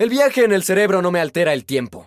El viaje en el cerebro no me altera el tiempo.